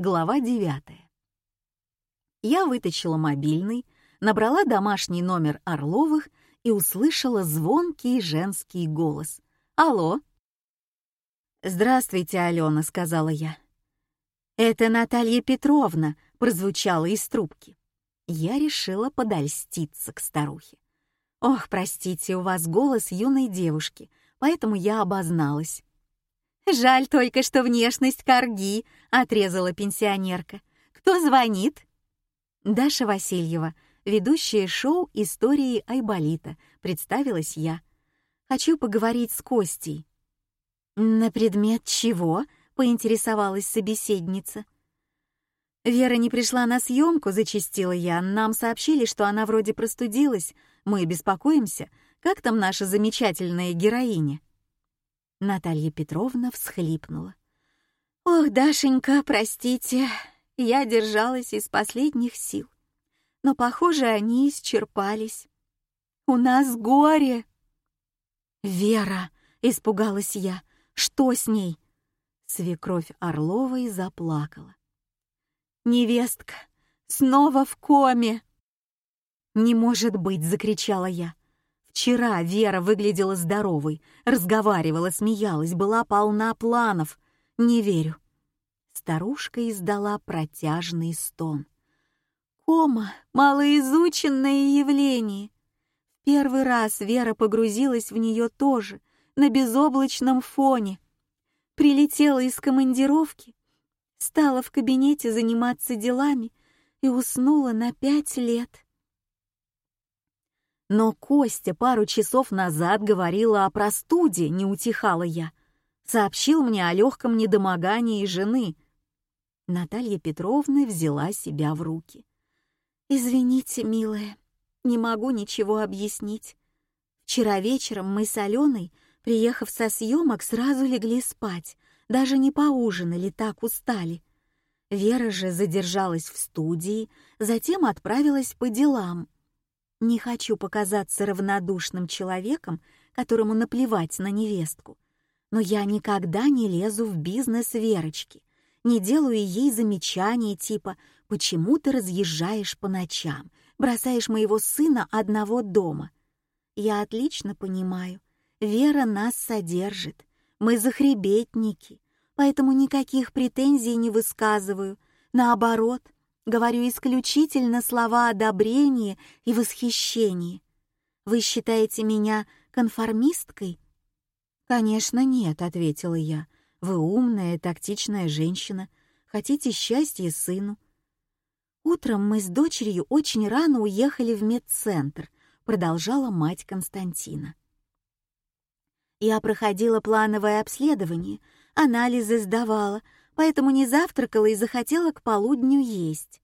Глава 9. Я вытащила мобильный, набрала домашний номер Орловых и услышала звонкий женский голос. «Алло?» «Здравствуйте, Алена», — сказала я. «Это Наталья Петровна», — прозвучало из трубки. Я решила подольститься к старухе. «Ох, простите, у вас голос юной девушки, поэтому я обозналась. «Жаль только, что внешность корги», — отрезала пенсионерка. «Кто звонит?» «Даша Васильева, ведущая шоу «Истории Айболита», — представилась я. «Хочу поговорить с Костей». «На предмет чего?» — поинтересовалась собеседница. «Вера не пришла на съемку», — зачастила я. «Нам сообщили, что она вроде простудилась. Мы беспокоимся. Как там наша замечательная героиня?» Наталья Петровна всхлипнула. «Ох, Дашенька, простите, я держалась из последних сил. Но, похоже, они исчерпались. У нас горе!» «Вера!» — испугалась я. «Что с ней?» Свекровь Орловой заплакала. «Невестка! Снова в коме!» «Не может быть!» — закричала я. Вчера Вера выглядела здоровой, разговаривала, смеялась, была полна планов. Не верю. Старушка издала протяжный стон. Кома — малоизученное явление. В первый раз Вера погрузилась в нее тоже, на безоблачном фоне. Прилетела из командировки, стала в кабинете заниматься делами и уснула на пять лет. Но Костя пару часов назад говорила о простуде, не утихала я. Сообщил мне о легком недомогании жены. Наталья Петровна взяла себя в руки. «Извините, милая, не могу ничего объяснить. Вчера вечером мы с Аленой, приехав со съемок, сразу легли спать, даже не поужинали, так устали. Вера же задержалась в студии, затем отправилась по делам. Не хочу показаться равнодушным человеком, которому наплевать на невестку. Но я никогда не лезу в бизнес Верочки, не делаю ей замечаний типа «почему ты разъезжаешь по ночам, бросаешь моего сына одного дома». Я отлично понимаю, Вера нас содержит, мы захребетники, поэтому никаких претензий не высказываю, наоборот — Говорю исключительно слова одобрения и восхищения. Вы считаете меня конформисткой? Конечно, нет, ответила я. Вы умная, тактичная женщина, хотите счастья сыну. Утром мы с дочерью очень рано уехали в медцентр, продолжала мать Константина. Я проходила плановое обследование, анализы сдавала, поэтому не завтракала и захотела к полудню есть.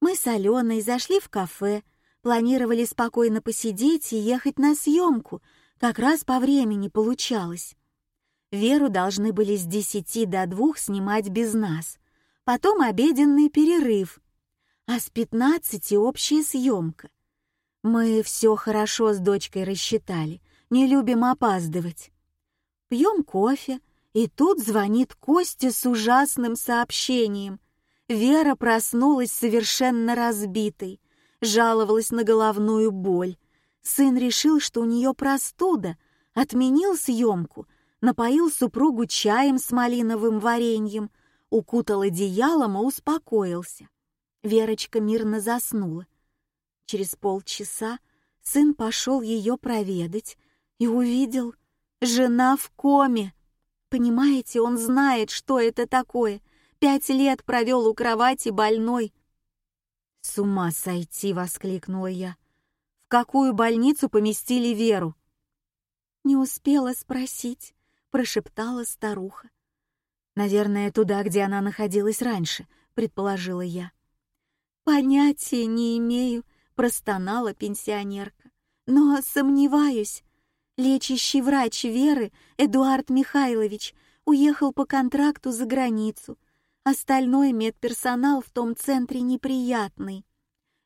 Мы с Аленой зашли в кафе, планировали спокойно посидеть и ехать на съемку, как раз по времени получалось. Веру должны были с десяти до двух снимать без нас, потом обеденный перерыв, а с пятнадцати общая съемка. Мы все хорошо с дочкой рассчитали, не любим опаздывать. Пьем кофе, и тут звонит Костя с ужасным сообщением. Вера проснулась совершенно разбитой, жаловалась на головную боль. Сын решил, что у нее простуда, отменил съемку, напоил супругу чаем с малиновым вареньем, укутал одеялом и успокоился. Верочка мирно заснула. Через полчаса сын пошел ее проведать и увидел, жена в коме. Понимаете, он знает, что это такое. Пять лет провел у кровати больной. «С ума сойти!» — воскликнула я. «В какую больницу поместили Веру?» «Не успела спросить», — прошептала старуха. «Наверное, туда, где она находилась раньше», — предположила я. «Понятия не имею», — простонала пенсионерка. «Но сомневаюсь. Лечащий врач Веры, Эдуард Михайлович, уехал по контракту за границу. Остальной медперсонал в том центре неприятный.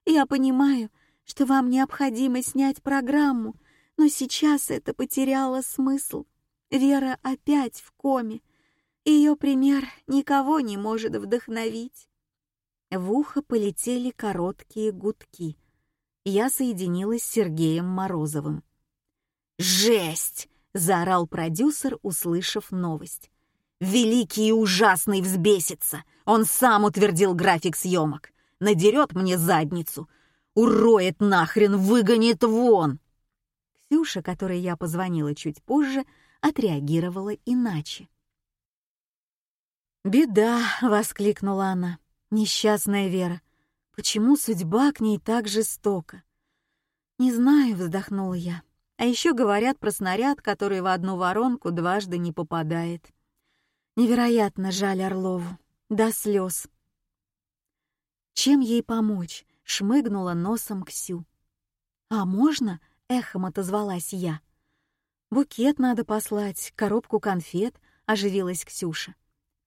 Я понимаю, что вам необходимо снять программу, но сейчас это потеряло смысл. Вера опять в коме. Ее пример никого не может вдохновить. В ухо полетели короткие гудки. Я соединилась с Сергеем Морозовым. «Жесть!» — заорал продюсер, услышав новость. «Великий и ужасный взбесится! Он сам утвердил график съемок. Надерет мне задницу. Уроет нахрен, выгонит вон!» Ксюша, которой я позвонила чуть позже, отреагировала иначе. «Беда!» — воскликнула она. «Несчастная Вера. Почему судьба к ней так жестока?» «Не знаю», — вздохнула я. «А еще говорят про снаряд, который в одну воронку дважды не попадает. Невероятно жаль Орлову. До слез». Чем ей помочь? Шмыгнула носом Ксю. «А можно?» — эхом отозвалась я. «Букет надо послать, коробку конфет», — оживилась Ксюша.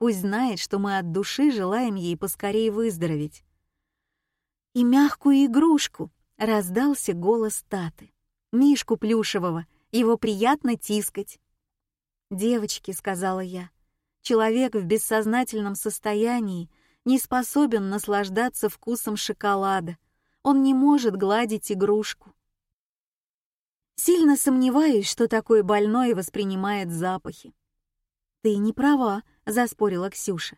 Пусть знает, что мы от души желаем ей поскорее выздороветь. И мягкую игрушку раздался голос Таты. Мишку плюшевого, его приятно тискать. «Девочки», — сказала я, — «человек в бессознательном состоянии не способен наслаждаться вкусом шоколада. Он не может гладить игрушку. Сильно сомневаюсь, что такой больной воспринимает запахи. Ты не права, — заспорила Ксюша.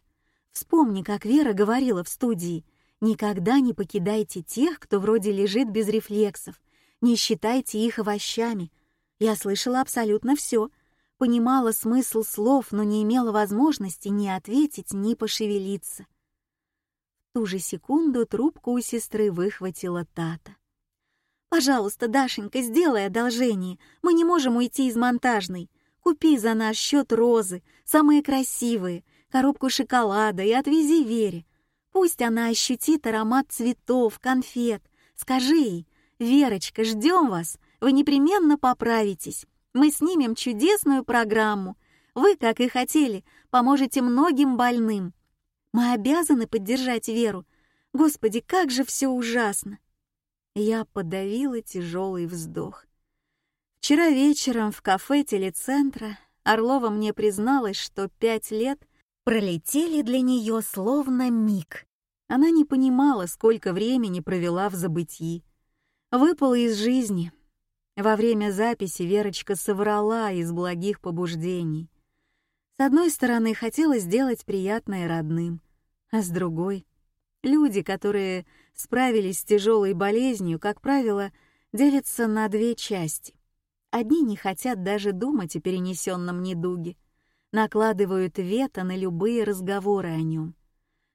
«Вспомни, как Вера говорила в студии. Никогда не покидайте тех, кто вроде лежит без рефлексов. Не считайте их овощами. Я слышала абсолютно все, понимала смысл слов, но не имела возможности ни ответить, ни пошевелиться. Ту же секунду трубку у сестры выхватила Тата. «Пожалуйста, Дашенька, сделай одолжение. Мы не можем уйти из монтажной. Купи за наш счет розы, самые красивые, коробку шоколада и отвези Вере. Пусть она ощутит аромат цветов, конфет. Скажи ей, «Верочка, ждем вас, вы непременно поправитесь. Мы снимем чудесную программу. Вы, как и хотели, поможете многим больным. Мы обязаны поддержать Веру. Господи, как же все ужасно!» Я подавила тяжелый вздох. Вчера вечером в кафе телецентра Орлова мне призналась, что пять лет пролетели для нее словно миг. Она не понимала, сколько времени провела в забытии. Выпала из жизни. Во время записи Верочка соврала из благих побуждений. С одной стороны, хотела сделать приятное родным, а с другой — люди, которые справились с тяжелой болезнью, как правило, делятся на две части. Одни не хотят даже думать о перенесенном недуге, накладывают вето на любые разговоры о нем.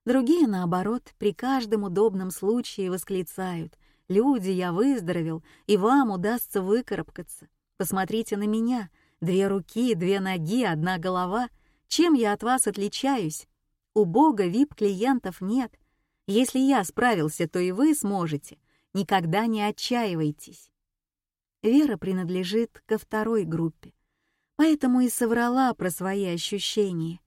Другие, наоборот, при каждом удобном случае восклицают «Люди, я выздоровел, и вам удастся выкарабкаться. Посмотрите на меня, две руки, две ноги, одна голова. Чем я от вас отличаюсь? У Бога вип-клиентов нет. Если я справился, то и вы сможете. Никогда не отчаивайтесь». Вера принадлежит ко второй группе, поэтому и соврала про свои ощущения.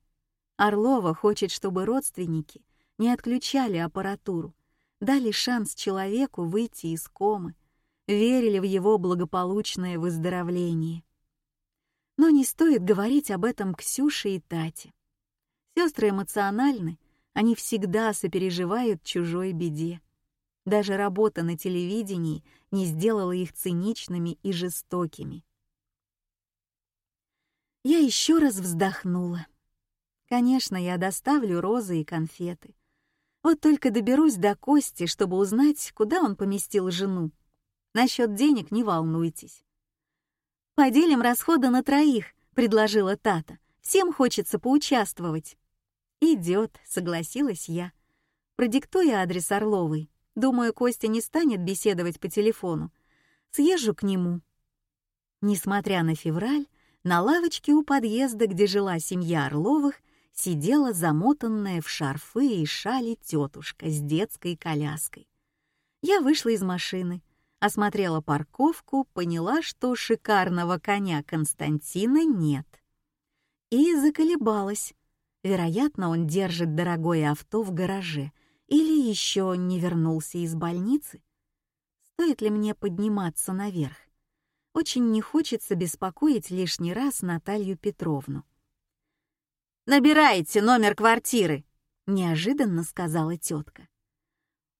Орлова хочет, чтобы родственники не отключали аппаратуру, дали шанс человеку выйти из комы, верили в его благополучное выздоровление. Но не стоит говорить об этом Ксюше и Тате. Сестры эмоциональны, они всегда сопереживают чужой беде. Даже работа на телевидении не сделала их циничными и жестокими. Я еще раз вздохнула. Конечно, я доставлю розы и конфеты. Вот только доберусь до Кости, чтобы узнать, куда он поместил жену. Насчет денег не волнуйтесь. «Поделим расходы на троих», — предложила Тата. «Всем хочется поучаствовать». «Идет», — согласилась я. «Продиктуй адрес Орловой». Думаю, Костя не станет беседовать по телефону. Съезжу к нему. Несмотря на февраль, на лавочке у подъезда, где жила семья Орловых, сидела замотанная в шарфы и шали тетушка с детской коляской. Я вышла из машины, осмотрела парковку, поняла, что шикарного коня Константина нет. И заколебалась. Вероятно, он держит дорогое авто в гараже — или еще не вернулся из больницы? Стоит ли мне подниматься наверх? Очень не хочется беспокоить лишний раз Наталью Петровну. Набирайте номер квартиры», — неожиданно сказала тетка.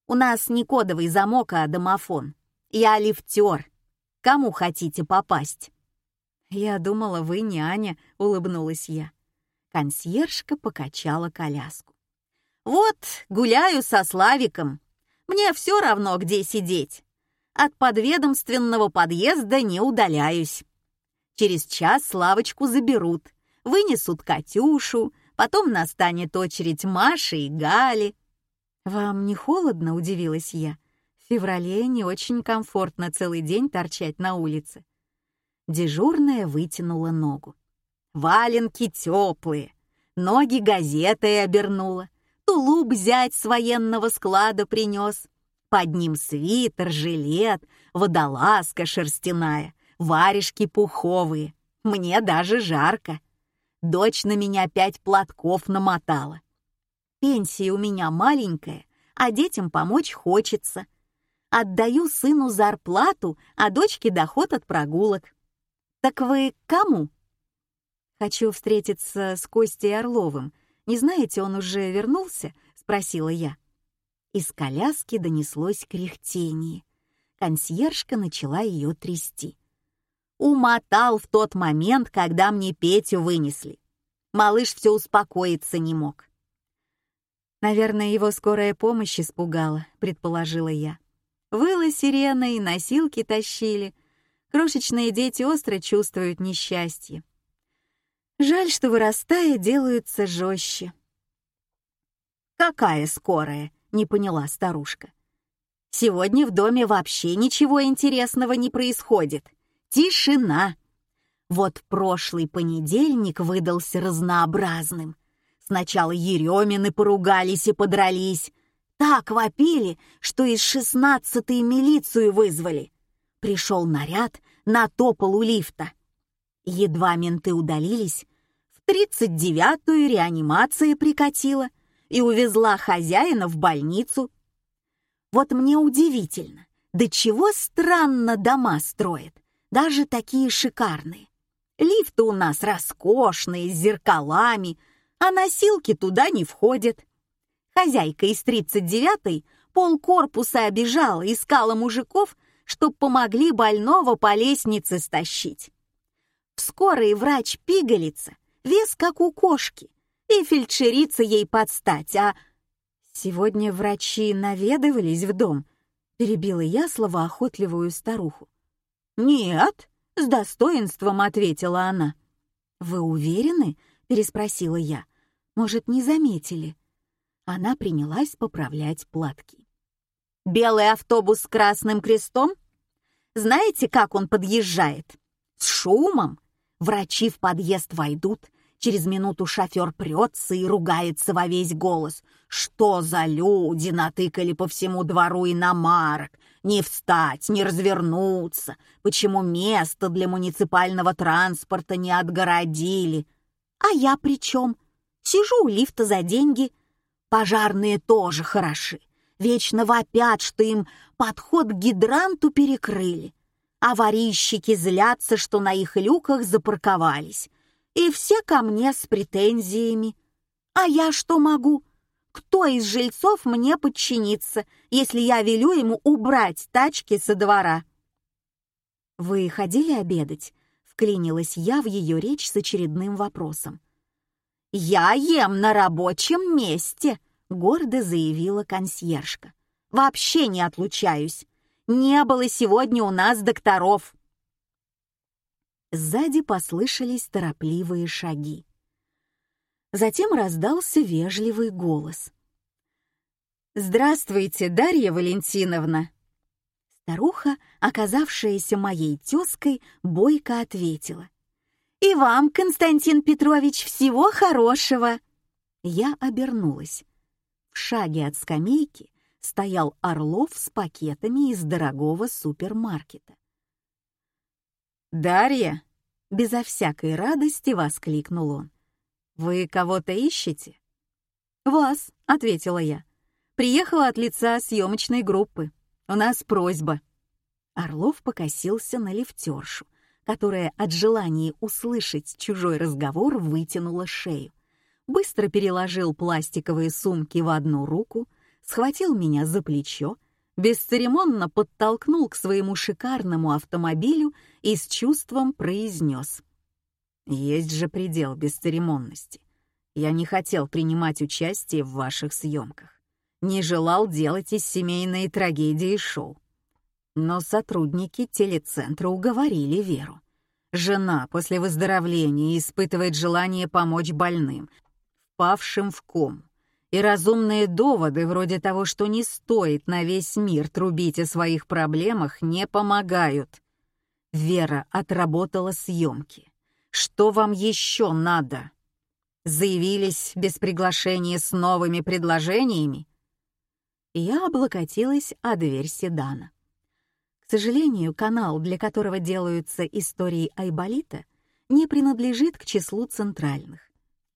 «У нас не кодовый замок, а домофон. Я лифтер. Кому хотите попасть?» «Я думала, вы няня», — улыбнулась я. Консьержка покачала коляску. «Вот, гуляю со Славиком. Мне все равно, где сидеть. От подведомственного подъезда не удаляюсь. Через час Славочку заберут, вынесут Катюшу, потом настанет очередь Маши и Гали». «Вам не холодно?» — удивилась я. «В феврале не очень комфортно целый день торчать на улице». Дежурная вытянула ногу. Валенки теплые, ноги газетой обернула, тулуп взять с военного склада принес. Под ним свитер, жилет, водолазка шерстяная, варежки пуховые. Мне даже жарко. Дочь на меня пять платков намотала. Пенсия у меня маленькая, а детям помочь хочется. Отдаю сыну зарплату, а дочке доход от прогулок. «Так вы кому?» «Хочу встретиться с Костей Орловым. Не знаете, он уже вернулся?» — спросила я. Из коляски донеслось кряхтение. Консьержка начала ее трясти. Умотал в тот момент, когда мне Петю вынесли. Малыш все успокоиться не мог. «Наверное, его скорая помощь испугала», — предположила я. Выла сирена и носилки тащили, Крошечные дети остро чувствуют несчастье. Жаль, что вырастая, делаются жестче. «Какая скорая?» — не поняла старушка. «Сегодня в доме вообще ничего интересного не происходит. Тишина!» Вот прошлый понедельник выдался разнообразным. Сначала Еремины поругались и подрались. Так вопили, что из шестнадцатой милицию вызвали. Пришел наряд, натопал у лифта. Едва менты удалились, в тридцать девятую реанимация прикатила и увезла хозяина в больницу. Вот мне удивительно, до чего странно дома строят, даже такие шикарные. Лифты у нас роскошные, с зеркалами, а носилки туда не входят. Хозяйка из тридцать девятой пол корпуса обижала, искала мужиков, чтоб помогли больного по лестнице стащить. В скорой врач пигалица, вес как у кошки, и фельдшерица ей подстать, а... Сегодня врачи наведывались в дом, перебила я словоохотливую старуху. «Нет», — с достоинством ответила она. «Вы уверены?» — переспросила я. «Может, не заметили?» Она принялась поправлять платки. Белый автобус с красным крестом? Знаете, как он подъезжает? С шумом. Врачи в подъезд войдут, через минуту шофер прется и ругается во весь голос. Что за люди натыкали по всему двору иномарок? Не встать, не развернуться. Почему место для муниципального транспорта не отгородили? А я при чем? Сижу у лифта за деньги. Пожарные тоже хороши вечно вопят, что им подход к гидранту перекрыли. Аварийщики злятся, что на их люках запарковались. И все ко мне с претензиями. А я что могу? Кто из жильцов мне подчинится, если я велю ему убрать тачки со двора? «Вы ходили обедать?» — вклинилась я в ее речь с очередным вопросом. «Я ем на рабочем месте», гордо заявила консьержка. «Вообще не отлучаюсь. Не было сегодня у нас докторов». Сзади послышались торопливые шаги. Затем раздался вежливый голос. «Здравствуйте, Дарья Валентиновна!» Старуха, оказавшаяся моей тезкой, бойко ответила. «И вам, Константин Петрович, всего хорошего!» Я обернулась. В шаге от скамейки стоял Орлов с пакетами из дорогого супермаркета. «Дарья!» — безо всякой радости воскликнул он. «Вы кого-то ищете?» «Вас», — ответила я. «Приехала от лица съемочной группы. У нас просьба». Орлов покосился на лифтершу, которая от желания услышать чужой разговор вытянула шею. быстро переложил пластиковые сумки в одну руку, схватил меня за плечо, бесцеремонно подтолкнул к своему шикарному автомобилю и с чувством произнес. «Есть же предел бесцеремонности. Я не хотел принимать участие в ваших съемках. Не желал делать из семейной трагедии шоу. Но сотрудники телецентра уговорили Веру. Жена после выздоровления испытывает желание помочь больным, впавшим в кому. И разумные доводы вроде того, что не стоит на весь мир трубить о своих проблемах, не помогают. Вера отработала съемки. Что вам еще надо? Заявились без приглашения с новыми предложениями? Я облокотилась о дверь седана. К сожалению, канал, для которого делаются истории Айболита, не принадлежит к числу центральных.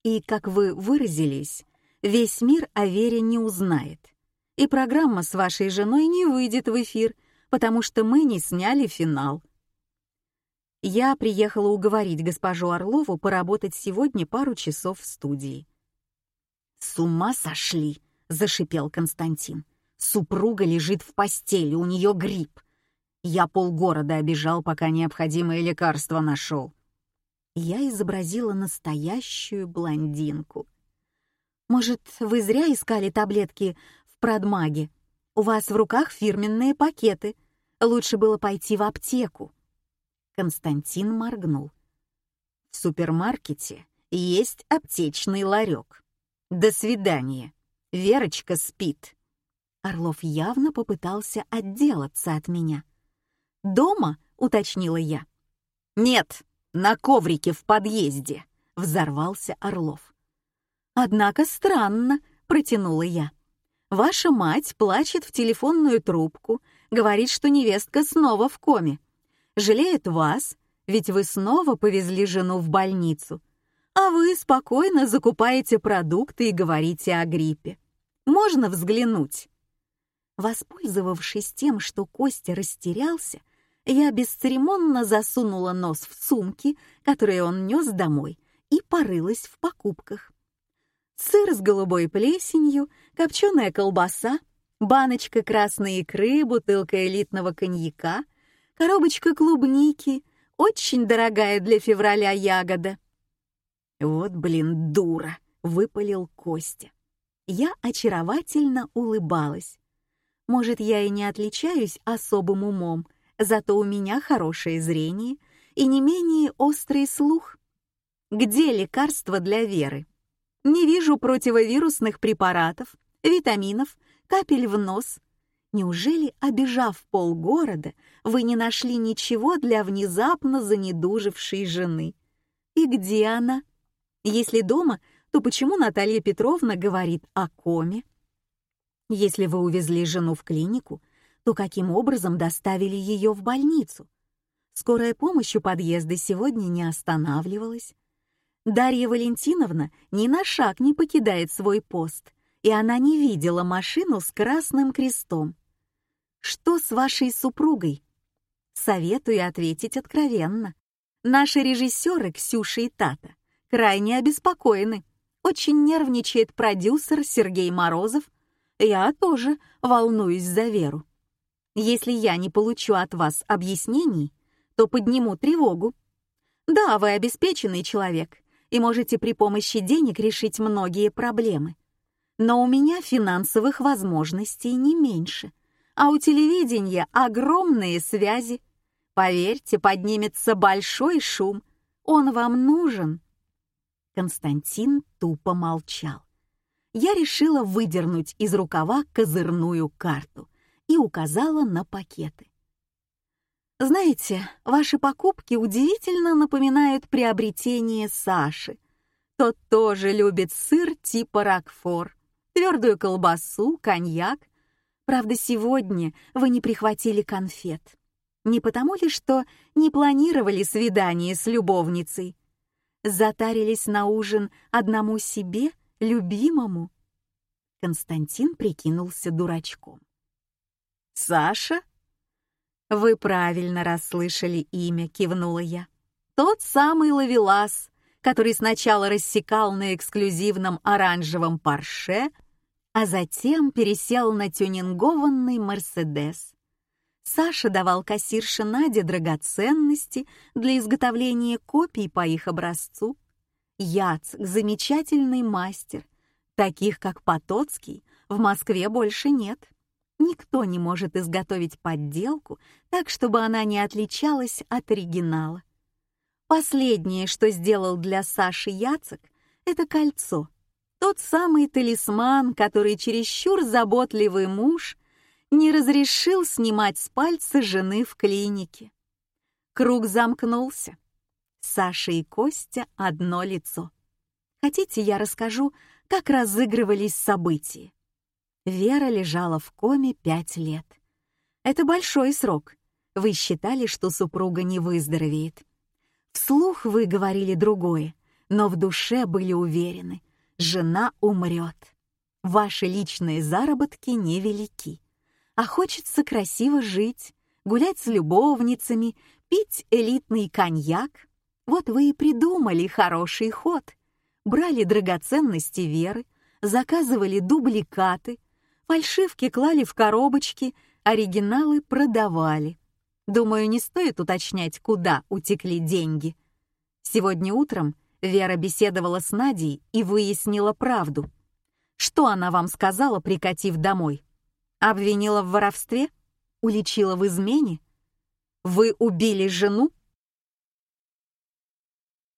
И, как вы выразились, весь мир о Вере не узнает. И программа с вашей женой не выйдет в эфир, потому что мы не сняли финал. Я приехала уговорить госпожу Орлову поработать сегодня пару часов в студии. «С ума сошли!» — зашипел Константин. «Супруга лежит в постели, у нее грипп. Я полгорода обижал, пока необходимое лекарство нашел. Я изобразила настоящую блондинку. «Может, вы зря искали таблетки в продмаге? У вас в руках фирменные пакеты. Лучше было пойти в аптеку». Константин моргнул. «В супермаркете есть аптечный ларек. До свидания. Верочка спит». Орлов явно попытался отделаться от меня. «Дома?» — уточнила я. «Нет, на коврике в подъезде», — взорвался Орлов. «Однако странно», — протянула я. «Ваша мать плачет в телефонную трубку, говорит, что невестка снова в коме. Жалеет вас, ведь вы снова повезли жену в больницу, а вы спокойно закупаете продукты и говорите о гриппе. Можно взглянуть?» Воспользовавшись тем, что Костя растерялся, я бесцеремонно засунула нос в сумки, которые он нес домой, и порылась в покупках. Сыр с голубой плесенью, копченая колбаса, баночка красной икры, бутылка элитного коньяка, коробочка клубники, очень дорогая для февраля ягода. «Вот, блин, дура!» — выпалил Костя. Я очаровательно улыбалась. Может, я и не отличаюсь особым умом, зато у меня хорошее зрение и не менее острый слух. Где лекарства для Веры? Не вижу противовирусных препаратов, витаминов, капель в нос. Неужели, обижав полгорода, вы не нашли ничего для внезапно занедужившей жены? И где она? Если дома, то почему Наталья Петровна говорит о коме? Если вы увезли жену в клинику, то каким образом доставили ее в больницу? Скорая помощь у подъезда сегодня не останавливалась. Дарья Валентиновна ни на шаг не покидает свой пост, и она не видела машину с красным крестом. Что с вашей супругой? Советую ответить откровенно. Наши режиссеры Ксюша и Тата крайне обеспокоены. Очень нервничает продюсер Сергей Морозов. Я тоже волнуюсь за Веру. Если я не получу от вас объяснений, то подниму тревогу. Да, вы обеспеченный человек и можете при помощи денег решить многие проблемы. Но у меня финансовых возможностей не меньше, а у телевидения огромные связи. Поверьте, поднимется большой шум. Он вам нужен. Константин тупо молчал. Я решила выдернуть из рукава козырную карту — и указала на пакеты. «Знаете, ваши покупки удивительно напоминают приобретение Саши. Тот тоже любит сыр типа Рокфор, твердую колбасу, коньяк. Правда, сегодня вы не прихватили конфет. Не потому ли, что не планировали свидание с любовницей? Затарились на ужин одному себе, любимому?» Константин прикинулся дурачком. Саша?» «Вы правильно расслышали имя», — кивнула я. «Тот самый ловелас, который сначала рассекал на эксклюзивном оранжевом Порше, а затем пересел на тюнингованный Мерседес. Саша давал кассирше Наде драгоценности для изготовления копий по их образцу. Яцк — замечательный мастер. Таких, как Потоцкий, в Москве больше нет. Никто не может изготовить подделку так, чтобы она не отличалась от оригинала. Последнее, что сделал для Саши Яцек, это кольцо. Тот самый талисман, который чересчур заботливый муж не разрешил снимать с пальца жены в клинике. Круг замкнулся. Саша и Костя — одно лицо. Хотите, я расскажу, как разыгрывались события? Вера лежала в коме пять лет. Это большой срок. Вы считали, что супруга не выздоровеет. Вслух вы говорили другое, но в душе были уверены. Жена умрет. Ваши личные заработки невелики. А хочется красиво жить, гулять с любовницами, пить элитный коньяк. Вот вы и придумали хороший ход. Брали драгоценности Веры, заказывали дубликаты, Фальшивки клали в коробочки, оригиналы продавали. Думаю, не стоит уточнять, куда утекли деньги. Сегодня утром Вера беседовала с Надей и выяснила правду. Что она вам сказала, прикатив домой? Обвинила в воровстве? Уличила в измене? Вы убили жену?